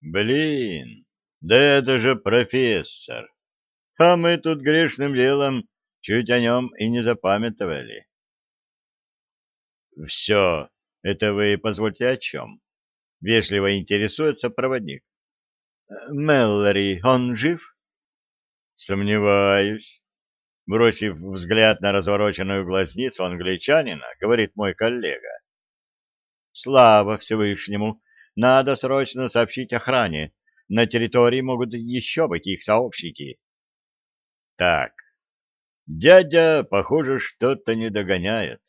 Блин, да это же профессор. А мы тут грешным делом чуть о нем и не запамятовали. Все, это вы позвольте о чем? Вежливо интересуется проводник. Меллори, он жив? Сомневаюсь. Бросив взгляд на развороченную глазницу англичанина, говорит мой коллега. Слава Всевышнему! Надо срочно сообщить охране. На территории могут еще быть их сообщники. Так, дядя, похоже, что-то не догоняет.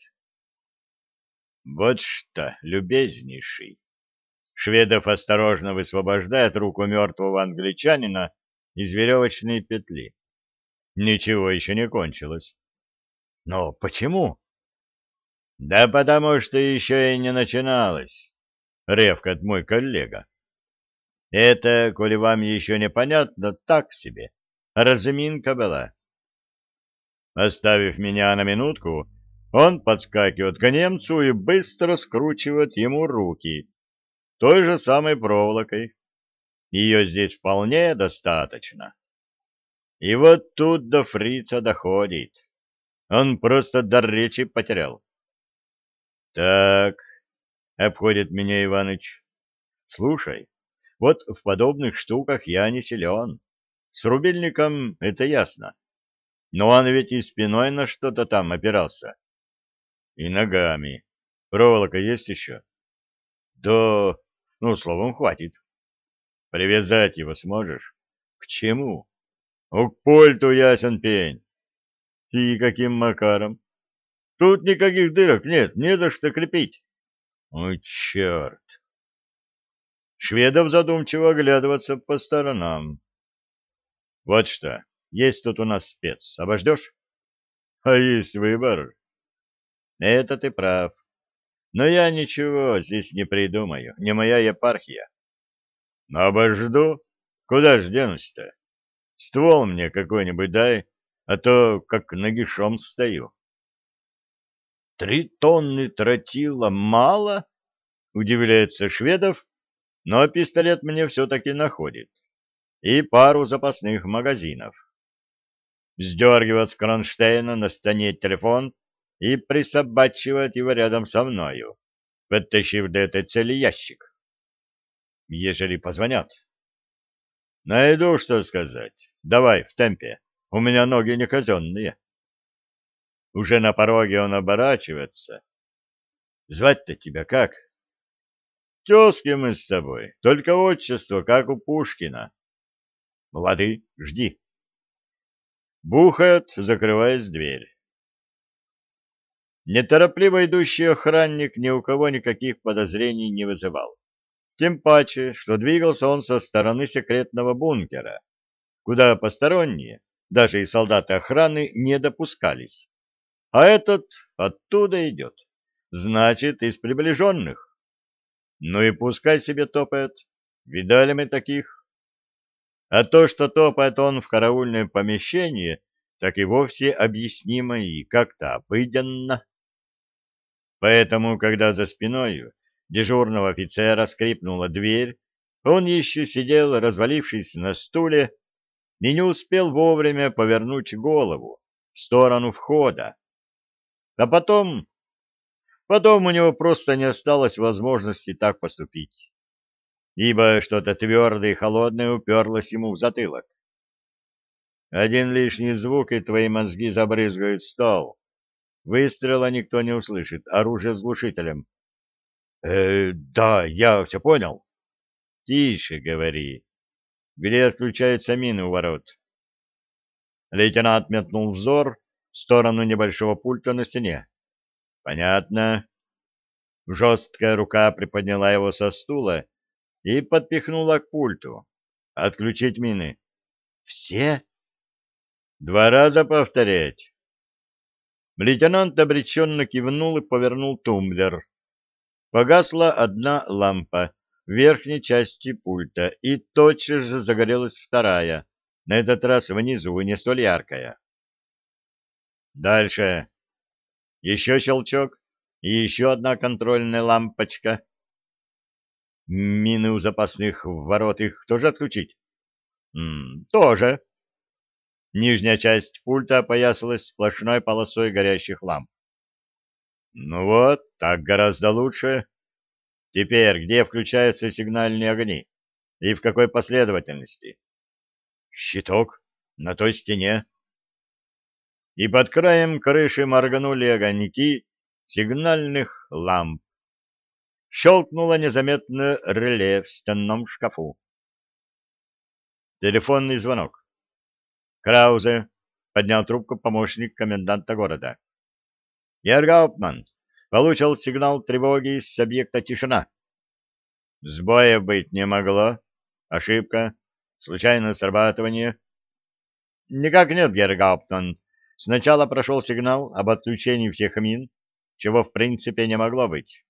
Вот что, любезнейший. Шведов осторожно высвобождает руку мертвого англичанина из веревочной петли. Ничего еще не кончилось. Но почему? Да потому что еще и не начиналось, ревкает мой коллега. Это, коли вам еще непонятно, так себе. Разминка была. Оставив меня на минутку, он подскакивает к немцу и быстро скручивает ему руки той же самой проволокой. Ее здесь вполне достаточно. И вот тут до фрица доходит. Он просто дар речи потерял. Так, обходит меня Иваныч. Слушай, вот в подобных штуках я не силен. С рубильником это ясно. Но он ведь и спиной на что-то там опирался. И ногами. Проволока есть еще? Да, ну, словом, хватит. Привязать его сможешь? К чему? Ну, к пульту ясен пень. И каким макаром? Тут никаких дырок нет, не за что крепить. Ой, черт! Шведов задумчиво оглядываться по сторонам. Вот что, есть тут у нас спец. Обождешь? А есть выбор. Это ты прав. Но я ничего здесь не придумаю, не моя епархия. Но обожду. Куда ж денусь-то? Ствол мне какой-нибудь дай, а то как нагишом стою. Три тонны тротила мало? Удивляется Шведов, но пистолет мне все-таки находит. И пару запасных магазинов. Сдергивает с кронштейна на стене телефон и присобачивает его рядом со мною, подтащив до этой цели ящик. Ежели позвонят. Найду, что сказать. Давай, в темпе. У меня ноги не казенные. Уже на пороге он оборачивается. Звать-то тебя как? Тезки мы с тобой, только отчество, как у Пушкина. Лады, жди. Бухает, закрываясь дверь. Неторопливо идущий охранник ни у кого никаких подозрений не вызывал. Тем паче, что двигался он со стороны секретного бункера, куда посторонние, даже и солдаты охраны, не допускались. А этот оттуда идет, значит, из приближенных. Ну и пускай себе топает, видали мы таких. А то, что топает он в караульное помещение, так и вовсе объяснимо и как-то обыденно. Поэтому, когда за спиной дежурного офицера скрипнула дверь, он еще сидел, развалившись на стуле, и не успел вовремя повернуть голову в сторону входа. А потом Потом у него просто не осталось возможности так поступить, ибо что-то твердое и холодное уперлось ему в затылок. Один лишний звук, и твои мозги забрызгают стол. Выстрела никто не услышит, оружие с глушителем. «Э, да, я все понял. Тише говори. Где отключаются мины у ворот? Лейтенант метнул взор в сторону небольшого пульта на стене. Понятно. Жесткая рука приподняла его со стула и подпихнула к пульту. Отключить мины. Все? Два раза повторять. Лейтенант обреченно кивнул и повернул тумблер. Погасла одна лампа в верхней части пульта, и тотчас же загорелась вторая, на этот раз внизу, не столь яркая. Дальше. Еще щелчок и еще одна контрольная лампочка. Мины у запасных ворот их тоже отключить? М -м, тоже. Нижняя часть пульта опоясалась сплошной полосой горящих ламп. Ну вот, так гораздо лучше. Теперь, где включаются сигнальные огни? И в какой последовательности? Щиток на той стене. И под краем крыши морганули огоньки сигнальных ламп. Щелкнуло незаметно реле в стенном шкафу. Телефонный звонок. Краузе поднял трубку помощник коменданта города. Гергауптман получил сигнал тревоги с объекта «Тишина». Сбоя быть не могло. Ошибка. Случайное срабатывание. Никак нет, Гергауптман. Сначала прошел сигнал об отключении всех мин, чего в принципе не могло быть.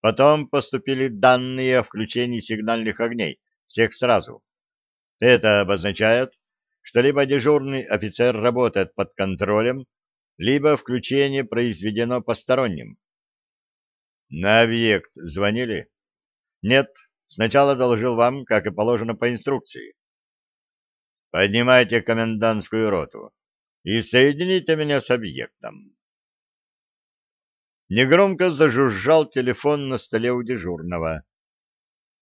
Потом поступили данные о включении сигнальных огней, всех сразу. Это обозначает, что либо дежурный офицер работает под контролем, либо включение произведено посторонним. На объект звонили? Нет, сначала доложил вам, как и положено по инструкции. Поднимайте комендантскую роту и соедините меня с объектом. Негромко зажужжал телефон на столе у дежурного.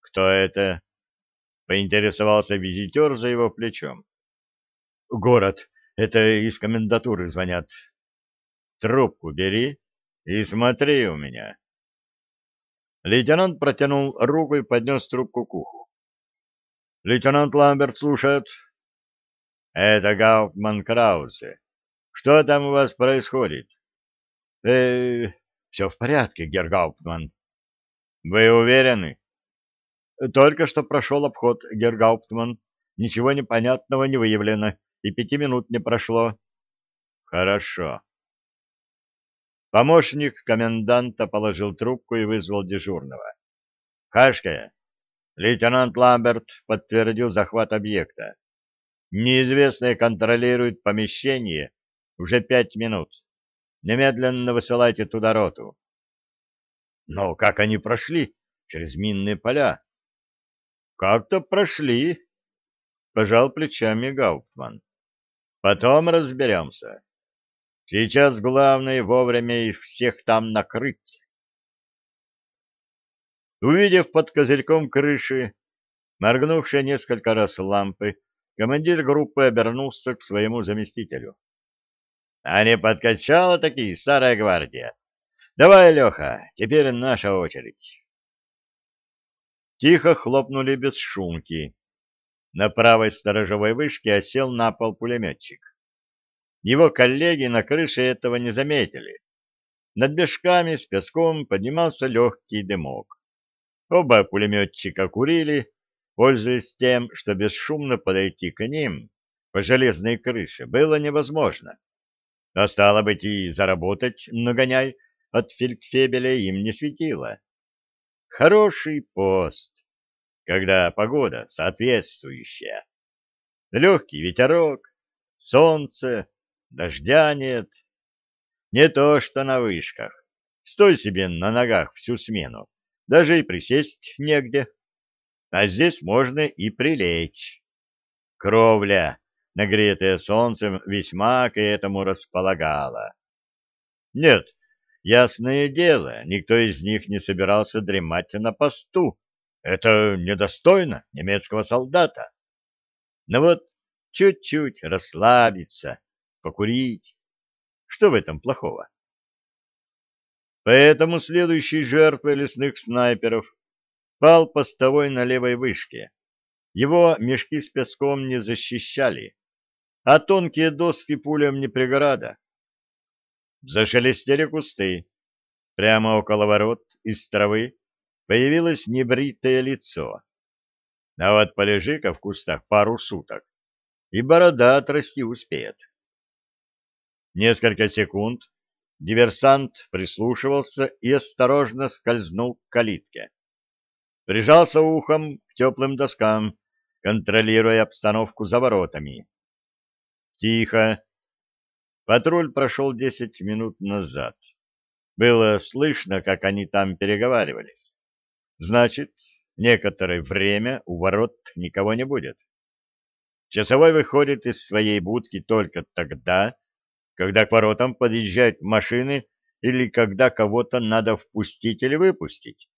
«Кто это?» — поинтересовался визитер за его плечом. «Город. Это из комендатуры звонят». «Трубку бери и смотри у меня». Лейтенант протянул руку и поднес трубку к уху. «Лейтенант Ламберт слушает». «Это Гауптман Краузе. Что там у вас происходит?» «Э, все в порядке, Гергауптман. Вы уверены? Только что прошел обход, Гергауптман. Ничего непонятного не выявлено, и пяти минут не прошло. Хорошо. Помощник коменданта положил трубку и вызвал дежурного. Хашка, лейтенант Ламберт подтвердил захват объекта. Неизвестные контролируют помещение уже пять минут. Немедленно высылайте туда роту. Но как они прошли через минные поля? Как-то прошли, пожал плечами Гауптман. Потом разберемся. Сейчас главное вовремя их всех там накрыть. Увидев под козырьком крыши, моргнувшие несколько раз лампы, командир группы обернулся к своему заместителю. А не подкачала такие старая гвардия. Давай, Леха, теперь наша очередь. Тихо хлопнули без шумки. На правой сторожевой вышке осел на пол пулеметчик. Его коллеги на крыше этого не заметили. Над бежками с песком поднимался легкий дымок. Оба пулеметчика курили, пользуясь тем, что бесшумно подойти к ним по железной крыше было невозможно. А стало быть, и заработать нагоняй от фельдфебеля им не светило. Хороший пост, когда погода соответствующая. Легкий ветерок, солнце, дождя нет. Не то что на вышках. Стой себе на ногах всю смену, даже и присесть негде. А здесь можно и прилечь. Кровля нагретая солнцем, весьма к этому располагала. Нет, ясное дело, никто из них не собирался дремать на посту. Это недостойно немецкого солдата. Но вот чуть-чуть расслабиться, покурить. Что в этом плохого? Поэтому следующей жертвой лесных снайперов пал постовой на левой вышке. Его мешки с песком не защищали а тонкие доски пулям не преграда. Зашелестели кусты. Прямо около ворот из травы появилось небритое лицо. А вот полежи-ка в кустах пару суток, и борода отрасти успеет. Несколько секунд диверсант прислушивался и осторожно скользнул к калитке. Прижался ухом к теплым доскам, контролируя обстановку за воротами. Тихо. Патруль прошел десять минут назад. Было слышно, как они там переговаривались. Значит, некоторое время у ворот никого не будет. Часовой выходит из своей будки только тогда, когда к воротам подъезжают машины или когда кого-то надо впустить или выпустить.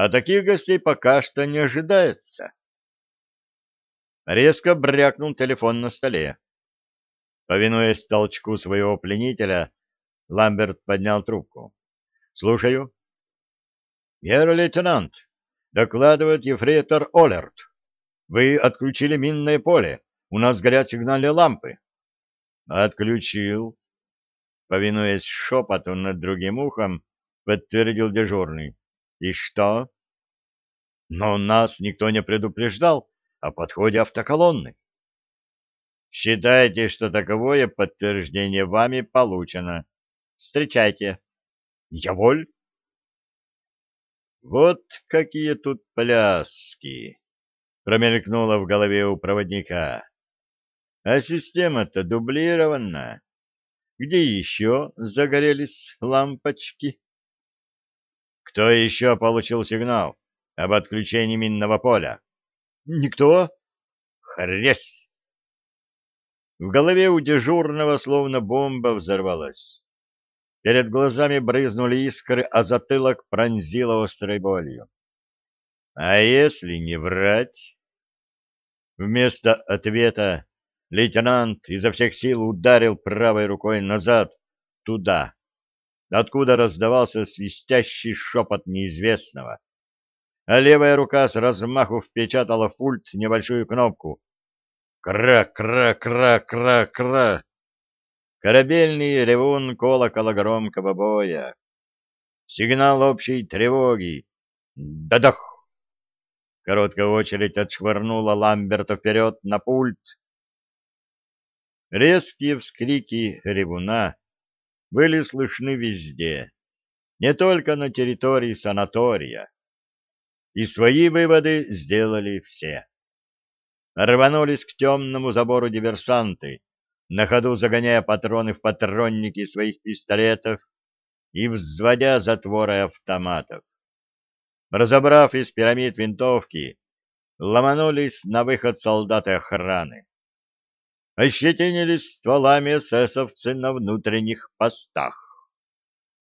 А таких гостей пока что не ожидается. Резко брякнул телефон на столе. Повинуясь толчку своего пленителя, Ламберт поднял трубку. — Слушаю. — Герр-лейтенант, докладывает ефрейтор Олерт. Вы отключили минное поле. У нас горят сигнальные лампы. — Отключил. Повинуясь шепоту над другим ухом, подтвердил дежурный. — И что? — Но нас никто не предупреждал о подходе автоколонны. — Считайте, что таковое подтверждение вами получено. Встречайте. — Я воль. Вот какие тут пляски! Промелькнуло в голове у проводника. А система-то дублирована. Где еще загорелись лампочки? Кто еще получил сигнал об отключении минного поля? Никто? Хресь! В голове у дежурного словно бомба взорвалась. Перед глазами брызнули искры, а затылок пронзило острой болью. А если не врать? Вместо ответа лейтенант изо всех сил ударил правой рукой назад, туда, откуда раздавался свистящий шепот неизвестного. А левая рука с размаху впечатала в пульт небольшую кнопку. Кра-кра-кра-кра-кра! Корабельный ревун колокола громкого боя. Сигнал общей тревоги. Дадах! Короткая очередь отшвырнула Ламберта вперед на пульт. Резкие вскрики ревуна были слышны везде, не только на территории санатория. И свои выводы сделали все. Рванулись к темному забору диверсанты, на ходу загоняя патроны в патронники своих пистолетов и взводя затворы автоматов разобрав из пирамид винтовки, ломанулись на выход солдаты охраны. Ощетинились стволами эсэсовцы на внутренних постах.